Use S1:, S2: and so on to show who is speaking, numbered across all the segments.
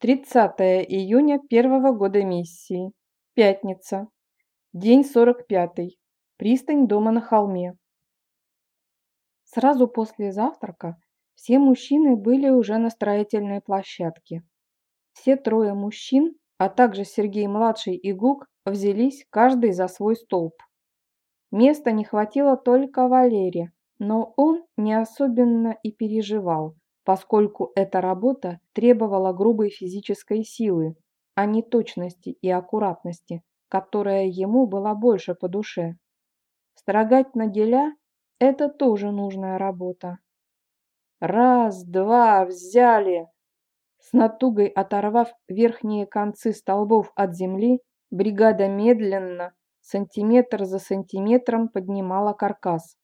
S1: 30 июня первого года миссии. Пятница. День 45. Пристань дома на холме. Сразу после завтрака все мужчины были уже на строительной площадке. Все трое мужчин, а также Сергей-младший и Гук, взялись каждый за свой столб. Места не хватило только Валере, но он не особенно и переживал поскольку эта работа требовала грубой физической силы, а не точности и аккуратности, которая ему была больше по душе. Строгать на деля – это тоже нужная работа. Раз, два, взяли! С натугой оторвав верхние концы столбов от земли, бригада медленно, сантиметр за сантиметром поднимала каркас.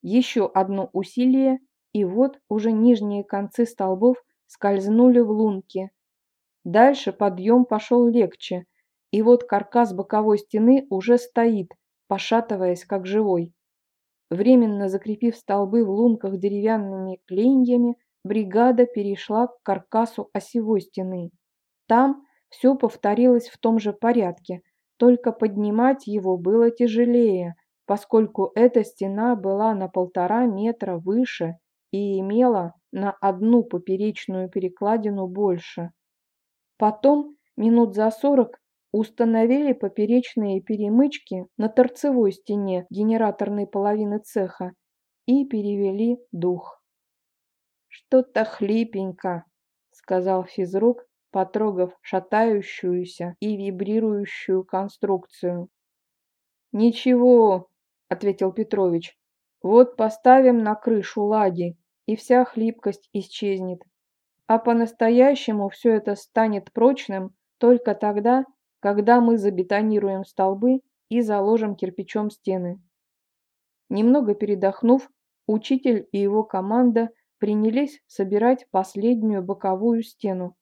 S1: Еще одно усилие, и вот уже нижние концы столбов скользнули в лунки. Дальше подъем пошел легче, и вот каркас боковой стены уже стоит, пошатываясь как живой. Временно закрепив столбы в лунках деревянными клиньями, бригада перешла к каркасу осевой стены. Там все повторилось в том же порядке, только поднимать его было тяжелее, поскольку эта стена была на полтора метра выше и имела на одну поперечную перекладину больше. Потом, минут за сорок, установили поперечные перемычки на торцевой стене генераторной половины цеха и перевели дух. «Что-то хлипенько», — сказал физрук, потрогав шатающуюся и вибрирующую конструкцию. «Ничего», — ответил Петрович, вот поставим на крышу лаги, и вся хлипкость исчезнет. А по-настоящему все это станет прочным только тогда, когда мы забетонируем столбы и заложим кирпичом стены. Немного передохнув, учитель и его команда принялись собирать последнюю боковую стену,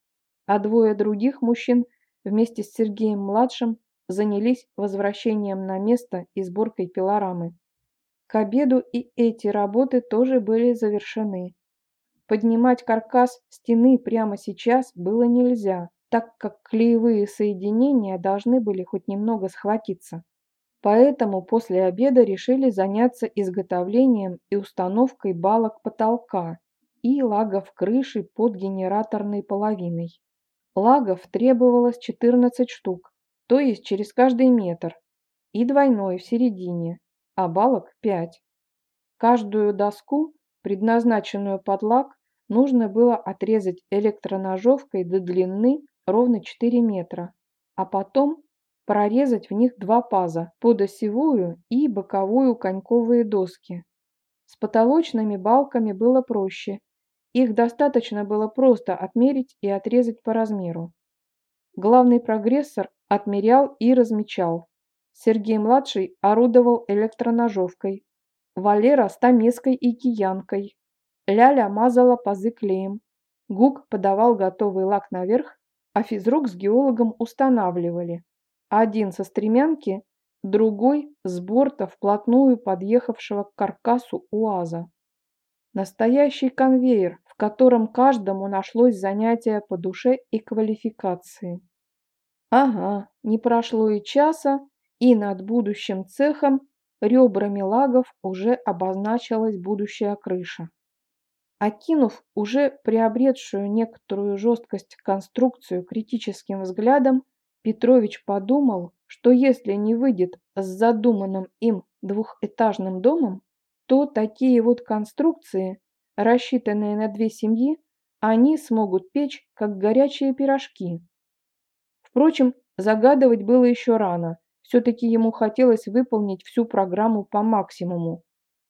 S1: а двое других мужчин вместе с Сергеем-младшим занялись возвращением на место и сборкой пилорамы. К обеду и эти работы тоже были завершены. Поднимать каркас стены прямо сейчас было нельзя, так как клеевые соединения должны были хоть немного схватиться. Поэтому после обеда решили заняться изготовлением и установкой балок потолка и лагов крыши под генераторной половиной. Лагов требовалось 14 штук, то есть через каждый метр, и двойной в середине, а балок 5. Каждую доску, предназначенную под лак, нужно было отрезать электроножовкой до длины ровно 4 метра, а потом прорезать в них два паза под осевую и боковую коньковые доски. С потолочными балками было проще. Их достаточно было просто отмерить и отрезать по размеру. Главный прогрессор отмерял и размечал. Сергей-младший орудовал электроножовкой, Валера – стамеской и киянкой, Ляля мазала пазы клеем, Гук подавал готовый лак наверх, а физрук с геологом устанавливали. Один со стремянки, другой с борта вплотную подъехавшего к каркасу УАЗа. Настоящий конвейер, в котором каждому нашлось занятие по душе и квалификации. Ага, не прошло и часа, и над будущим цехом ребрами лагов уже обозначилась будущая крыша. Окинув уже приобретшую некоторую жесткость конструкцию критическим взглядом, Петрович подумал, что если не выйдет с задуманным им двухэтажным домом, то такие вот конструкции, рассчитанные на две семьи, они смогут печь, как горячие пирожки. Впрочем, загадывать было еще рано – все-таки ему хотелось выполнить всю программу по максимуму.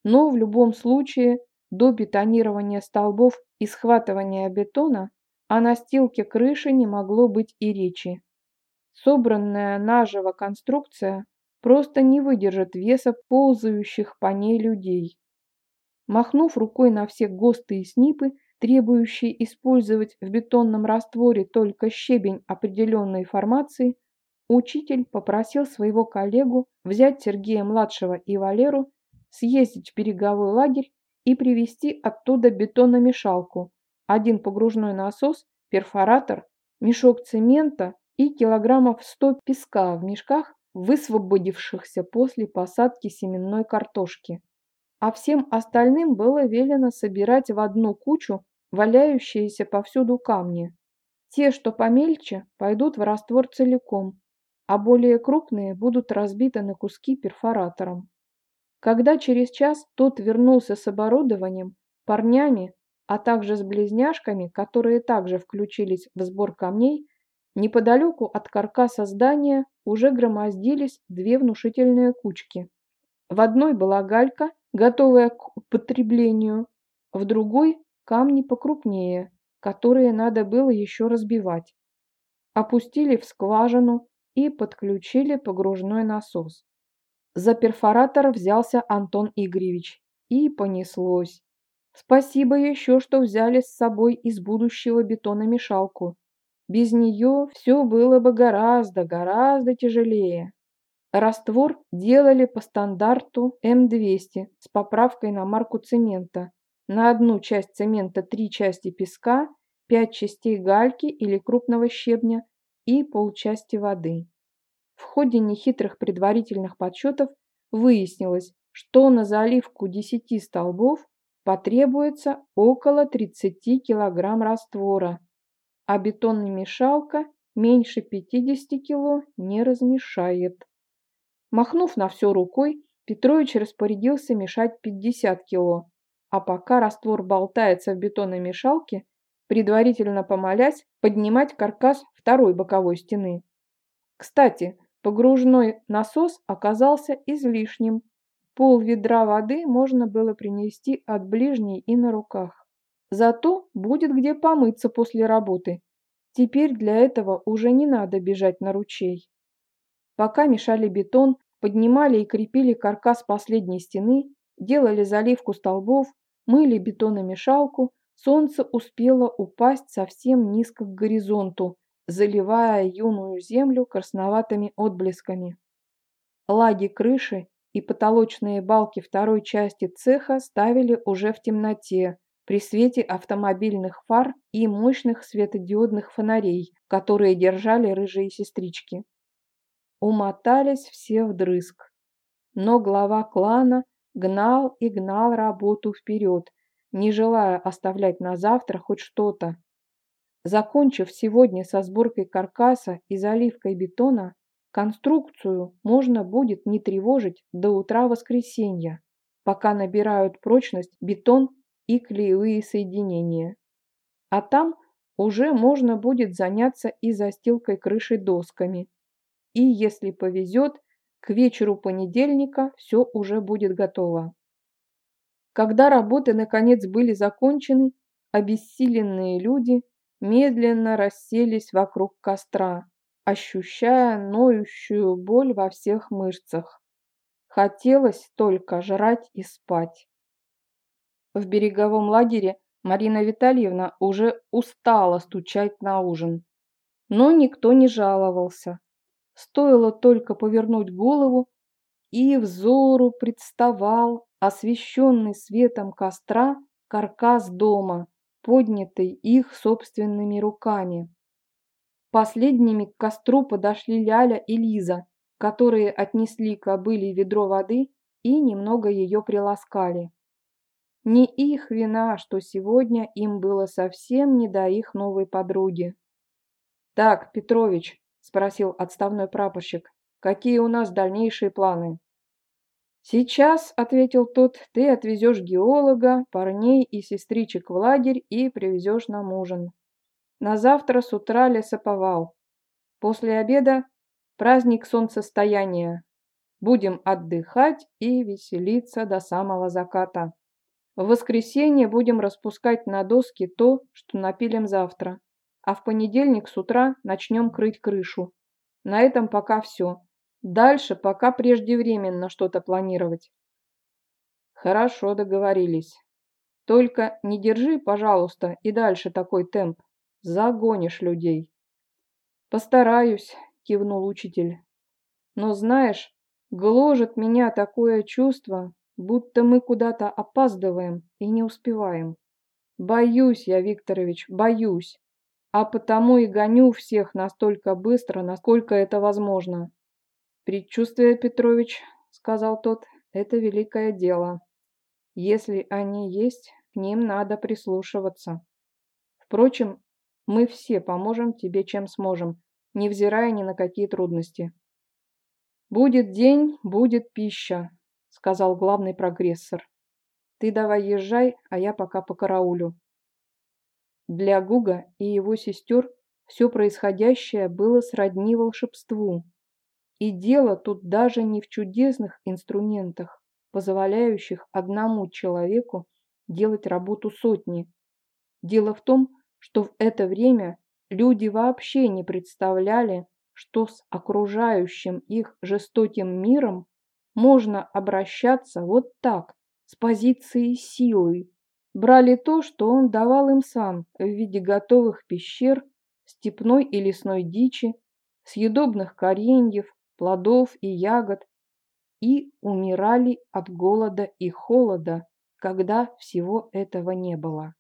S1: Но в любом случае, до бетонирования столбов и схватывания бетона, о настилке крыши не могло быть и речи. Собранная наживо конструкция просто не выдержит веса ползающих по ней людей. Махнув рукой на все ГОСТы и СНИПы, требующие использовать в бетонном растворе только щебень определенной формации, Учитель попросил своего коллегу взять Сергея-младшего и Валеру, съездить в береговой лагерь и привезти оттуда бетономешалку, один погружной насос, перфоратор мешок цемента и килограммов 100 песка в мешках, высвободившихся после посадки семенной картошки. А всем остальным было велено собирать в одну кучу валяющиеся повсюду камни. Те, что помельче, пойдут в раствор целиком, а более крупные будут разбиты на куски перфоратором. Когда через час тот вернулся с оборудованием, парнями, а также с близняшками, которые также включились в сбор камней, неподалеку от каркаса здания уже громоздились две внушительные кучки. В одной была галька, готовая к употреблению, в другой – камни покрупнее, которые надо было еще разбивать. Опустили в скважину и подключили погружной насос. За перфоратор взялся Антон Игоревич. И понеслось. Спасибо еще, что взяли с собой из будущего бетономешалку. Без нее все было бы гораздо, гораздо тяжелее. Раствор делали по стандарту М200 с поправкой на марку цемента. На одну часть цемента три части песка, пять частей гальки или крупного щебня и полчасти воды. В ходе нехитрых предварительных подсчетов выяснилось, что на заливку 10 столбов потребуется около 30 кг раствора, а бетонная мешалка меньше 50 кг не размешает. Махнув на все рукой, Петрович распорядился мешать 50 кг, а пока раствор болтается в бетонной мешалке, предварительно помолясь, поднимать каркас второй боковой стены. Кстати, погружной насос оказался излишним, Пол ведра воды можно было принести от ближней и на руках. Зато будет где помыться после работы. Теперь для этого уже не надо бежать на ручей. Пока мешали бетон, поднимали и крепили каркас последней стены, делали заливку столбов, мыли бетономешалку, солнце успело упасть совсем низко к горизонту, заливая юную землю красноватыми отблесками. Лаги крыши и потолочные балки второй части цеха ставили уже в темноте, при свете автомобильных фар и мощных светодиодных фонарей, которые держали рыжие сестрички. Умотались все вдрызг. Но глава клана гнал и гнал работу вперед, не желая оставлять на завтра хоть что-то. Закончив сегодня со сборкой каркаса и заливкой бетона, Конструкцию можно будет не тревожить до утра воскресенья, пока набирают прочность бетон и клеевые соединения. А там уже можно будет заняться и застилкой крыши досками. И, если повезет, к вечеру понедельника все уже будет готово. Когда работы наконец были закончены, обессиленные люди медленно расселись вокруг костра ощущая ноющую боль во всех мышцах. Хотелось только жрать и спать. В береговом лагере Марина Витальевна уже устала стучать на ужин. Но никто не жаловался. Стоило только повернуть голову, и взору представал освещенный светом костра каркас дома, поднятый их собственными руками. Последними к костру подошли Ляля и Лиза, которые отнесли кобыле ведро воды и немного ее приласкали. Не их вина, что сегодня им было совсем не до их новой подруги. «Так, Петрович», — спросил отставной прапорщик, — «какие у нас дальнейшие планы?» «Сейчас», — ответил тот, — «ты отвезешь геолога, парней и сестричек в лагерь и привезешь нам ужин. На завтра с утра лесоповал. После обеда праздник солнцестояния. Будем отдыхать и веселиться до самого заката. В воскресенье будем распускать на доски то, что напилим завтра. А в понедельник с утра начнем крыть крышу. На этом пока все. Дальше пока преждевременно что-то планировать. Хорошо договорились. Только не держи, пожалуйста, и дальше такой темп. Загонишь людей. Постараюсь, кивнул учитель. Но знаешь, гложет меня такое чувство, будто мы куда-то опаздываем и не успеваем. Боюсь я, Викторович, боюсь. а потому и гоню всех настолько быстро, насколько это возможно. «Предчувствие, Петрович», — сказал тот, — «это великое дело. Если они есть, к ним надо прислушиваться. Впрочем, мы все поможем тебе, чем сможем, невзирая ни на какие трудности». «Будет день, будет пища», — сказал главный прогрессор. «Ты давай езжай, а я пока по караулю». Для Гуга и его сестер все происходящее было сродни волшебству. И дело тут даже не в чудесных инструментах, позволяющих одному человеку делать работу сотни. Дело в том, что в это время люди вообще не представляли, что с окружающим их жестоким миром можно обращаться вот так, с позиции силы. Брали то, что он давал им сам в виде готовых пещер, степной и лесной дичи, съедобных кореньев, плодов и ягод и умирали от голода и холода, когда всего этого не было.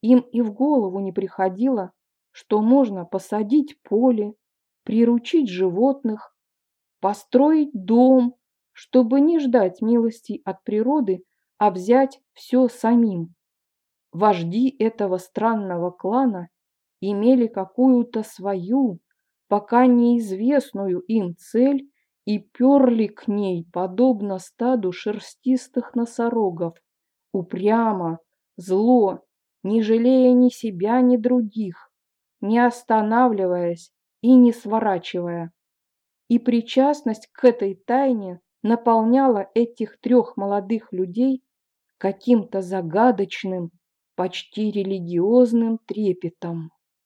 S1: Им и в голову не приходило, что можно посадить поле, приручить животных, построить дом, чтобы не ждать милости от природы, а взять все самим. Вожди этого странного клана имели какую-то свою, пока неизвестную им цель и перли к ней, подобно стаду шерстистых носорогов, упрямо, зло, не жалея ни себя, ни других, не останавливаясь и не сворачивая. И причастность к этой тайне наполняла этих трех молодых людей каким-то загадочным, почти религиозным трепетом.